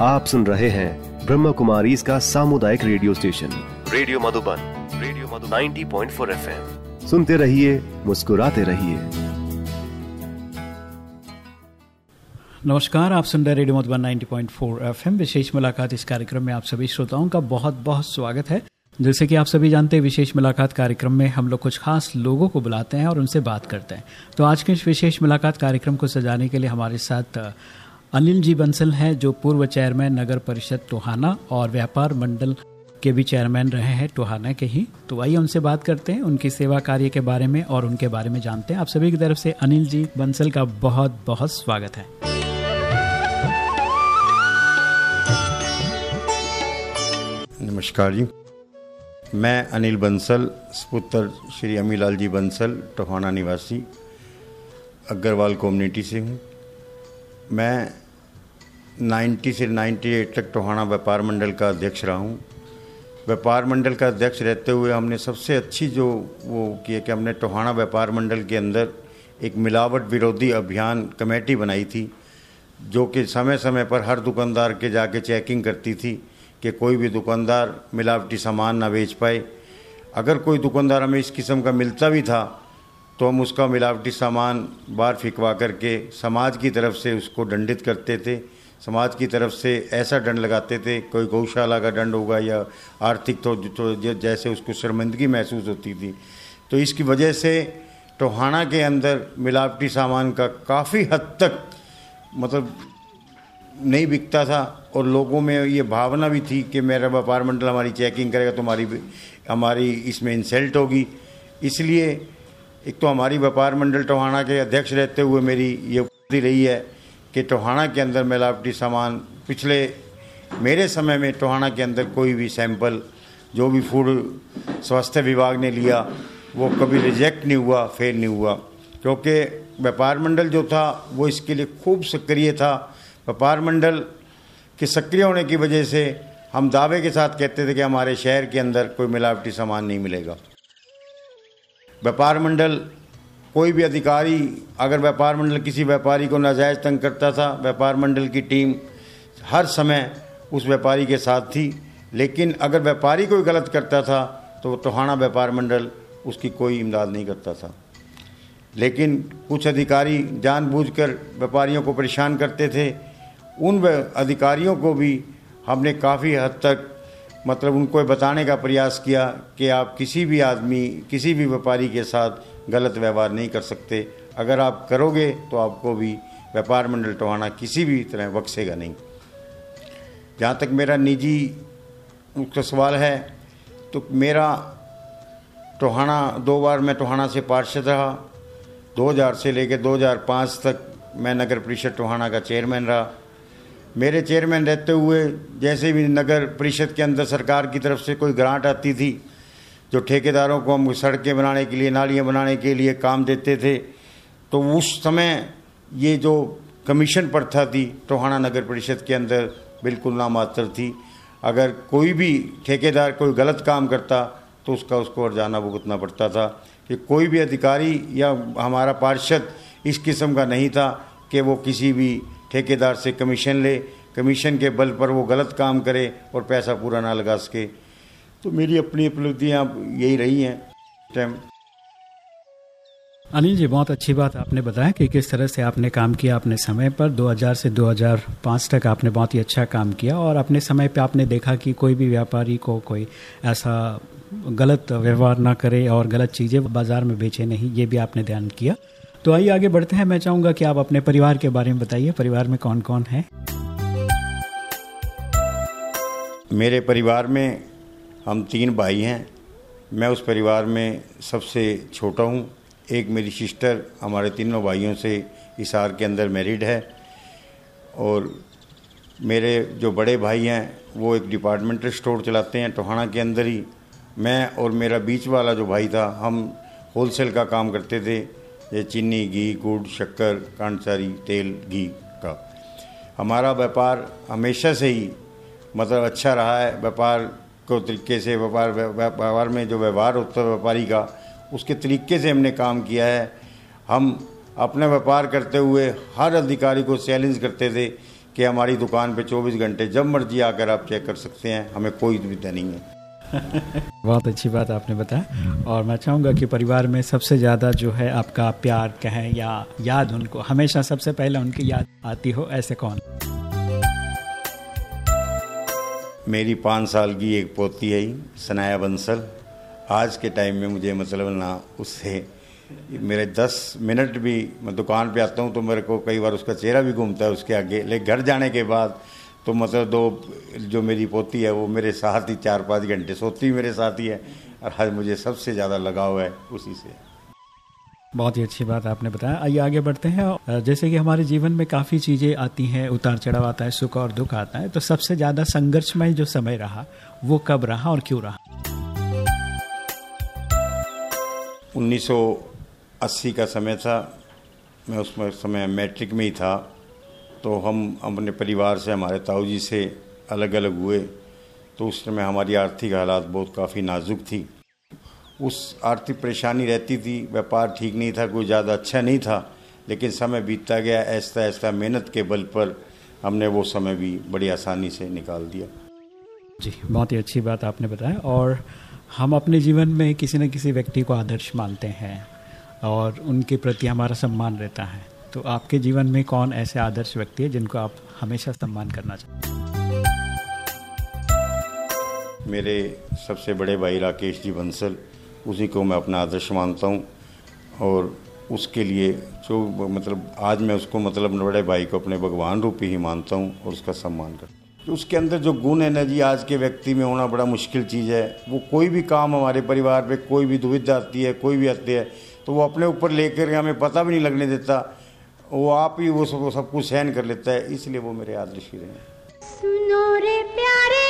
आप सुन रहे हैं ब्रह्म कुमारी इसका सामुदायिक radio station. Radio Madhuban radio Madhu 90.4 point सुनते रहिए मुस्कुराते रहिए। नमस्कार आप सुन रहे रेडियो मधुबन 90.4 एफएम। विशेष मुलाकात इस कार्यक्रम में आप सभी श्रोताओं का बहुत बहुत स्वागत है। जैसे कि आप सभी जानते हैं विशेष मुलाकात कार्यक्रम में हम लोग कुछ खास लोगों को बुलाते हैं और उनसे बात करते हैं। तो आज के इस विशेष मुलाकात कार्यक्रम को सजाने के लिए हमारे साथ अनिल जी बंसल हैं, जो पूर्व चेयरमैन नगर परिषद टोहाना और व्यापार मंडल के भी चेयरमैन रहे हैं, टोहाना के ही। तो आइए उनसे बात करते हैं, उनकी सेवा कार्य के बारे में और उनके बारे में जानते हैं। आप सभी की तरफ़ से अनिल जी बंसल का बहुत बहुत स्वागत है। नमस्कार जी। मैं अनिल बंसल पुत्र श्री अमीलाल जी बंसल, टोहाना निवासी, अग्रवाल कम्युनिटी से हूँ। मैं 90 से 98 तक टोहाना व्यापार मंडल का अध्यक्ष रहा हूँ। व्यापार मंडल का अध्यक्ष रहते हुए हमने सबसे अच्छी जो वो किया कि हमने टोहाना व्यापार मंडल के अंदर एक मिलावट विरोधी अभियान कमेटी बनाई थी, जो कि समय समय पर हर दुकानदार के जाके चेकिंग करती थी कि कोई भी दुकानदार मिलावटी सामान ना बेच पाए। अगर कोई दुकानदार हमें इस किस्म का मिलता भी था तो हम उसका मिलावटी सामान बाहर फिकवा करके समाज की तरफ़ से उसको दंडित करते थे। समाज की तरफ़ से ऐसा दंड लगाते थे कोई गौशाला का दंड होगा या आर्थिक तो, तो जैसे उसको शर्मिंदगी महसूस होती थी। तो इसकी वजह से टोहाना के अंदर मिलावटी सामान का काफ़ी हद तक मतलब नहीं बिकता था और लोगों में ये भावना भी थी कि मेरा व्यापार मंडल हमारी चेकिंग करेगा तो हमारी हमारी इसमें इंसल्ट होगी। इसलिए एक तो हमारी व्यापार मंडल टोहाना के अध्यक्ष रहते हुए मेरी ये उपलब्धि रही है कि टोहाना के अंदर मिलावटी सामान पिछले, मेरे समय में टोहाना के अंदर कोई भी सैंपल, जो भी फ़ूड स्वास्थ्य विभाग ने लिया, वो कभी रिजेक्ट नहीं हुआ, फेल नहीं हुआ। क्योंकि व्यापार मंडल जो था, वो इसके लिए खूब सक्रिय था। व्यापार मंडल के सक्रिय होने की वजह से हम दावे के साथ कहते थे कि हमारे शहर के अंदर कोई मिलावटी सामान नहीं मिलेगा। व्यापार मंडल, कोई भी अधिकारी, अगर व्यापार मंडल किसी व्यापारी को नाजायज तंग करता था, व्यापार मंडल की टीम हर समय उस व्यापारी के साथ थी। लेकिन अगर व्यापारी कोई गलत करता था तो टोहाना व्यापार मंडल उसकी कोई इमदाद नहीं करता था। लेकिन कुछ अधिकारी जानबूझकर व्यापारियों को परेशान करते थे। उन अधिकारियों को भी हमने काफ़ी हद तक मतलब उनको बताने का प्रयास किया कि आप किसी भी आदमी, किसी भी व्यापारी के साथ गलत व्यवहार नहीं कर सकते। अगर आप करोगे तो आपको भी व्यापार मंडल टोहाना किसी भी तरह बख्सेगा नहीं। जहाँ तक मेरा निजी उसका सवाल है तो मेरा टोहाना, दो बार मैं टोहाना से पार्षद रहा। 2000 से लेकर 2005 तक मैं नगर परिषद टोहाना का चेयरमैन रहा। मेरे चेयरमैन रहते हुए जैसे भी नगर परिषद के अंदर सरकार की तरफ़ से कोई ग्रांट आती थी, जो ठेकेदारों को हम सड़कें बनाने के लिए, नालियाँ बनाने के लिए काम देते थे तो उस समय ये जो कमीशन प्रथा थी, टोहाना नगर परिषद के अंदर बिल्कुल नामात्र थी। अगर कोई भी ठेकेदार कोई गलत काम करता तो उसका उसको अर्जाना भुगतना पड़ता था कि कोई भी अधिकारी या हमारा पार्षद इस किस्म का नहीं था कि वो किसी भी ठेकेदार से कमीशन ले, कमीशन के बल पर वो गलत काम करे और पैसा पूरा ना लगा सके। तो मेरी अपनी उपलब्धियाँ यही रही हैं। टाइम अनिल जी, बहुत अच्छी बात आपने बताया कि किस तरह से आपने काम किया अपने समय पर। 2000 से 2005 तक आपने बहुत ही अच्छा काम किया और अपने समय पे आपने देखा कि कोई भी व्यापारी को कोई ऐसा गलत व्यवहार ना करे और गलत चीज़ें बाज़ार में बेचे नहीं, ये भी आपने ध्यान किया। तो आइए आगे बढ़ते हैं। मैं चाहूँगा कि आप अपने परिवार के बारे में बताइए। परिवार में कौन कौन है? मेरे परिवार में हम तीन भाई हैं। मैं उस परिवार में सबसे छोटा हूँ। एक मेरी सिस्टर हमारे तीनों भाइयों से इसार के अंदर मैरिड है और मेरे जो बड़े भाई हैं, वो एक डिपार्टमेंटल स्टोर चलाते हैं, टोहाना के अंदर ही। मैं और मेरा बीच वाला जो भाई था, हम होलसेल का काम करते थे। ये चीनी, घी, गुड़, शक्कर कांसारी तेल, घी का। हमारा व्यापार हमेशा से ही मतलब अच्छा रहा है। व्यापार को तरीके से व्यापार व्यापार में जो व्यवहार होता है व्यापारी का, उसके तरीके से हमने काम किया है। हम अपना व्यापार करते हुए हर अधिकारी को चैलेंज करते थे कि हमारी दुकान पे 24 घंटे जब मर्ज़ी आकर आप चेक कर सकते हैं। हमें कोई दुविधा नहीं है। बहुत अच्छी बात आपने बताया। और मैं चाहूँगा कि परिवार में सबसे ज़्यादा जो है आपका प्यार, कहें या याद उनको, हमेशा सबसे पहले उनकी याद आती हो, ऐसे कौन? मेरी पाँच साल की एक पोती है, सनाया बंसल। आज के टाइम में मुझे मतलब ना उससे, मेरे दस मिनट भी मैं दुकान पे आता हूँ तो मेरे को कई बार उसका चेहरा भी घूमता है उसके आगे। लेकिन घर जाने के बाद तो मतलब दो जो मेरी पोती है वो मेरे साथ ही चार पाँच घंटे सोती मेरे साथ ही है और आज मुझे सबसे ज़्यादा लगाव है उसी से। बहुत ही अच्छी बात आपने बताया। आइए आगे बढ़ते हैं। जैसे कि हमारे जीवन में काफ़ी चीज़ें आती हैं उतार चढ़ाव आता है सुख और दुख आता है तो सबसे ज़्यादा संघर्षमय जो समय रहा वो कब रहा और क्यों रहा? 1980 का समय था। मैं उस समय मैट्रिक में ही था। तो हम अपने परिवार से, हमारे ताऊ जी से अलग अलग हुए तो उस समय हमारी आर्थिक हालात बहुत काफ़ी नाजुक थी। उस आर्थिक परेशानी रहती थी, व्यापार ठीक नहीं था, कोई ज़्यादा अच्छा नहीं था, लेकिन समय बीतता गया ऐसा ऐसा मेहनत के बल पर हमने वो समय भी बड़ी आसानी से निकाल दिया। जी, बहुत ही अच्छी बात आपने बताया, और हम अपने जीवन में किसी न किसी व्यक्ति को आदर्श मानते हैं, और उनके प्रति हमारा सम्मान रहता है। तो आपके जीवन में कौन ऐसे आदर्श व्यक्ति है जिनको आप हमेशा सम्मान करना चाहते मेरे सबसे बड़े भाई राकेश जी बंसल, उसी को मैं अपना आदर्श मानता हूँ। और उसके लिए जो मतलब आज मैं उसको मतलब बड़े भाई को अपने भगवान रूपी ही मानता हूँ और उसका सम्मान करता हूँ। तो उसके अंदर जो गुण है ना जी, आज के व्यक्ति में होना बड़ा मुश्किल चीज़ है। वो कोई भी काम हमारे परिवार पे कोई भी दुविधा आती है, कोई भी आती है तो वो अपने ऊपर लेकर हमें पता भी नहीं लगने देता वो आप ही वो सब सब कुछ सहन कर लेता है, इसलिए वो मेरे आदर्श ही रहे। सुनो रे प्यारे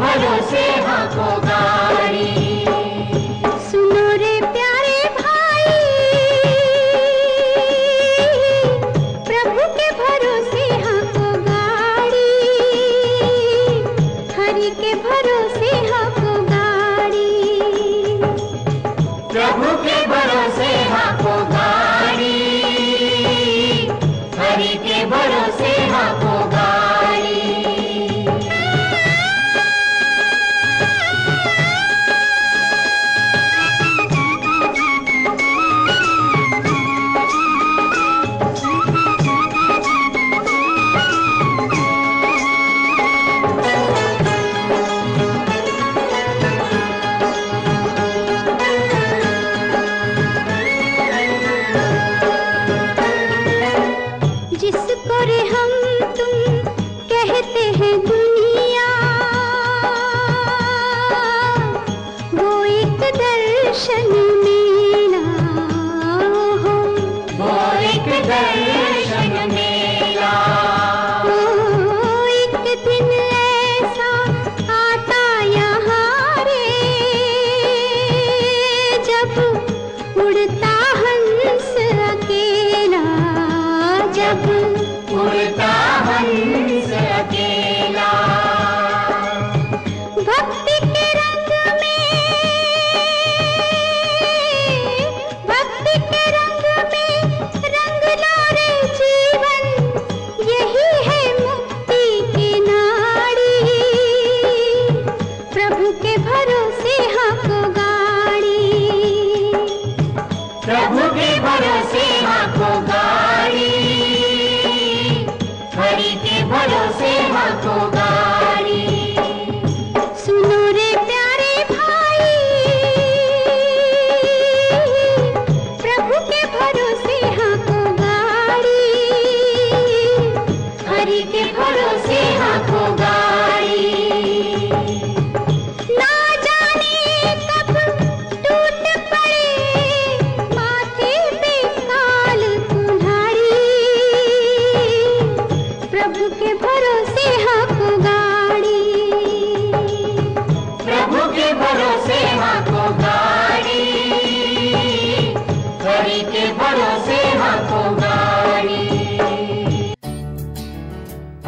भरोसे हाथों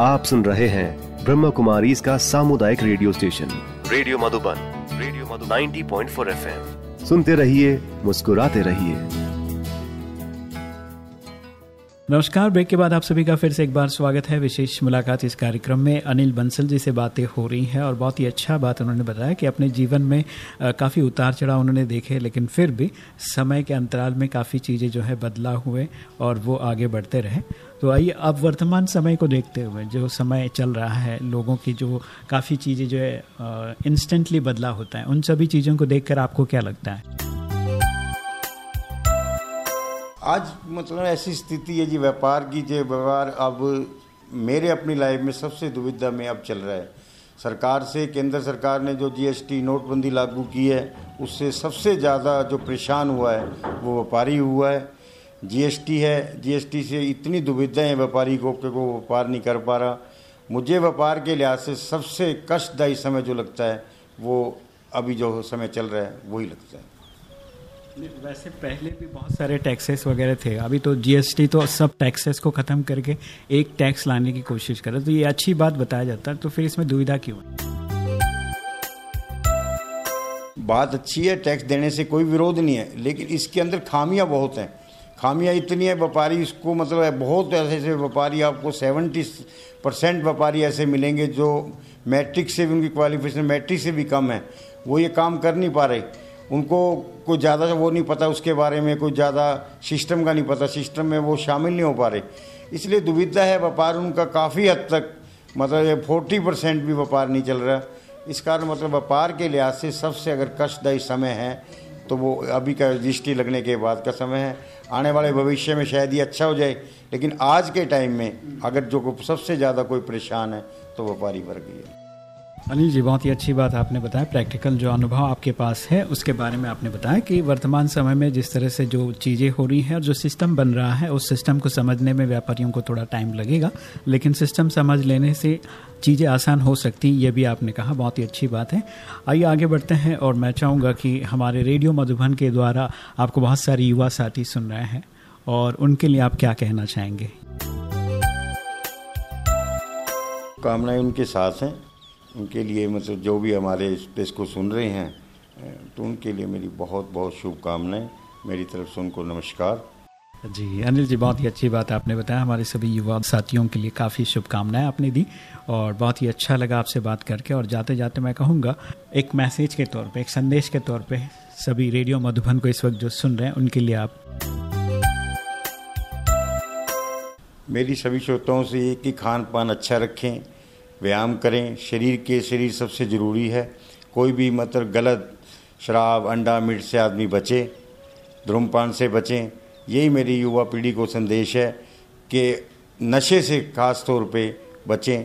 आप सुन रहे हैं ब्रह्म कुमारी इसका सामुदायिक radio station. Radio Madhuban radio Madhu 90.4 FM. सुनते रहिए मुस्कुराते रहिए। नमस्कार ब्रेक के बाद आप सभी का फिर से एक बार स्वागत है। विशेष मुलाकात इस कार्यक्रम में अनिल बंसल जी से बातें हो रही हैं और बहुत ही अच्छा बात उन्होंने बताया कि अपने जीवन में काफ़ी उतार चढ़ाव उन्होंने देखे लेकिन फिर भी समय के अंतराल में काफ़ी चीज़ें जो है बदलाव हुए और वो आगे बढ़ते रहे। तो आइए, अब वर्तमान समय को देखते हुए, जो समय चल रहा है, लोगों की जो काफ़ी चीज़ें जो है इंस्टेंटली बदलाव होता है, उन सभी चीज़ों को देखकर आपको क्या लगता है? आज मतलब ऐसी स्थिति है जी, व्यापार की जो व्यवहार अब मेरे अपनी लाइफ में सबसे दुविधा में अब चल रहा है। सरकार से, केंद्र सरकार ने जो जीएसटी नोटबंदी लागू की है, उससे सबसे ज़्यादा जो परेशान हुआ है, वो व्यापारी हुआ है। जीएसटी है। जीएसटी से इतनी दुविधाएँ हैं व्यापारी को कि वो व्यापार नहीं कर पा रहा। मुझे व्यापार के लिहाज से सबसे कष्टदायी समय जो लगता है वो अभी जो समय चल रहा है वही लगता है। वैसे पहले भी बहुत सारे टैक्सेस वगैरह थे। अभी तो जीएसटी तो सब टैक्सेस को खत्म करके एक टैक्स लाने की कोशिश कर रहे तो ये अच्छी बात बताया जाता है तो फिर इसमें दुविधा क्यों है? बात अच्छी है टैक्स देने से कोई विरोध नहीं है लेकिन इसके अंदर खामियाँ बहुत हैं। खामियाँ इतनी है, व्यापारी इसको मतलब बहुत ऐसे ऐसे व्यापारी आपको सेवेंटी परसेंट व्यापारी ऐसे मिलेंगे जो मैट्रिक से भी, उनकी क्वालिफिकेशन मैट्रिक से भी कम है। वो ये काम कर नहीं पा रहे। उनको कोई ज़्यादा वो नहीं पता उसके बारे में, कोई ज़्यादा सिस्टम का नहीं पता, सिस्टम में वो शामिल नहीं हो पा रहे। इसलिए दुविधा है व्यापार उनका काफ़ी हद तक मतलब ये फोर्टी परसेंट भी व्यापार नहीं चल रहा। इस कारण मतलब व्यापार के लिहाज से सबसे अगर कष्टदायी समय है तो वो अभी का रजिस्ट्री लगने के बाद का समय है। आने वाले भविष्य में शायद ये अच्छा हो जाए, लेकिन आज के टाइम में अगर जो सबसे ज़्यादा कोई परेशान है तो व्यापारी वर्ग ही है। अनिल जी, बहुत ही अच्छी बात आपने बताया। प्रैक्टिकल जो अनुभव आपके पास है, उसके बारे में आपने बताया कि वर्तमान समय में जिस तरह से जो चीज़ें हो रही हैं और जो सिस्टम बन रहा है, उस सिस्टम को समझने में व्यापारियों को थोड़ा टाइम लगेगा। लेकिन सिस्टम समझ लेने से चीज़ें आसान हो सकती, ये भी आपने कहा। बहुत ही अच्छी बात है। आइए आगे बढ़ते हैं और मैं चाहूँगा कि हमारे रेडियो मधुबन के द्वारा आपको बहुत सारे युवा साथी सुन रहे हैं और उनके लिए आप क्या कहना चाहेंगे? कामनाएँ उनके साथ हैं। उनके लिए मतलब जो भी हमारे इस प्रेस को सुन रहे हैं तो उनके लिए मेरी बहुत बहुत शुभकामनाएँ। मेरी तरफ़ से उनको नमस्कार। जी अनिल जी बहुत ही अच्छी बात आपने बताया। हमारे सभी युवा साथियों के लिए काफ़ी शुभकामनाएँ आपने दी और बहुत ही अच्छा लगा आपसे बात करके। और जाते जाते मैं कहूँगा एक मैसेज के तौर पे एक संदेश के तौर पे सभी रेडियो मधुबन को इस वक्त जो सुन रहे हैं उनके लिए आप मेरी सभी श्रोताओं से ये कि खान पान अच्छा रखें। व्यायाम करें। शरीर के शरीर सबसे ज़रूरी है। कोई भी मतलब गलत शराब, अंडा मिर्च से आदमी बचे धूमपान से बचें। यही मेरी युवा पीढ़ी को संदेश है कि नशे से खास तौर पे बचें।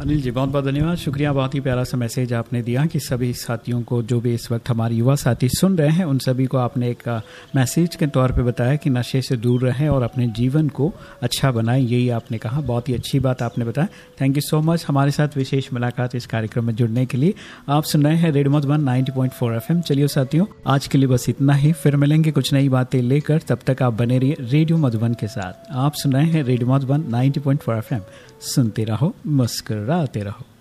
अनिल जी बहुत बहुत धन्यवाद। शुक्रिया, बहुत ही प्यारा सा मैसेज आपने दिया कि सभी साथियों को, जो भी इस वक्त हमारे युवा साथी सुन रहे हैं, उन सभी को आपने एक मैसेज के तौर पे बताया कि नशे से दूर रहें और अपने जीवन को अच्छा बनाएँ, यही आपने कहा। बहुत ही अच्छी बात आपने बताया। थैंक यू सो मच हमारे साथ विशेष मुलाकात इस कार्यक्रम में जुड़ने के लिए। आप सुन रहे हैं रेडियो मधुबन नाइनटी पॉइंट चलिए साथियों, आज के लिए बस इतना ही। फिर मिलेंगे कुछ नई बातें लेकर। तब तक आप बने रहिए रेडियो मधुबन के साथ। आप सुन रहे हैं रेडियो मधुबन नाइनटी पॉइंट सुनते रहो। मुस्कुराते रहो।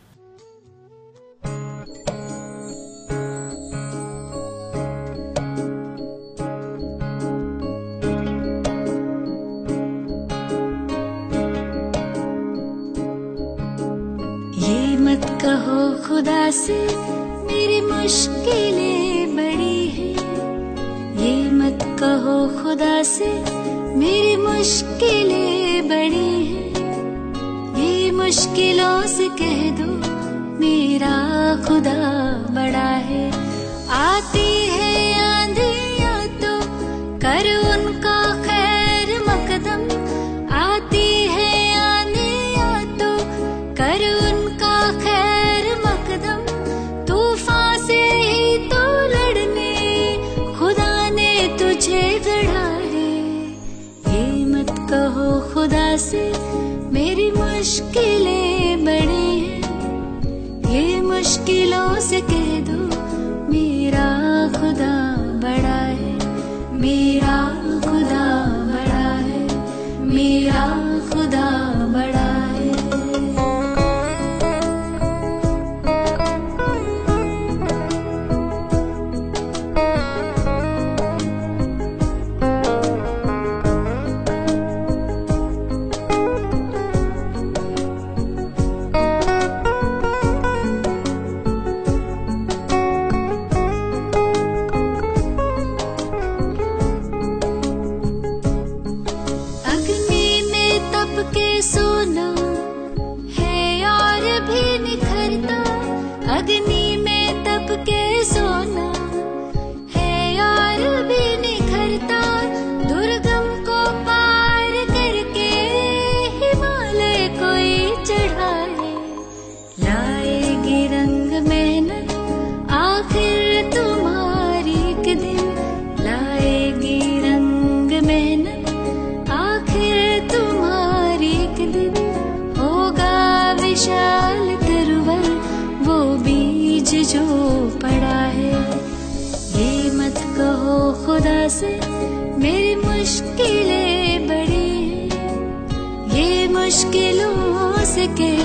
खुदा से मेरी मुश्किलें बड़ी हैं। ये मुश्किलों से कह दो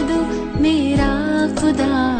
दो मेरा खुदा।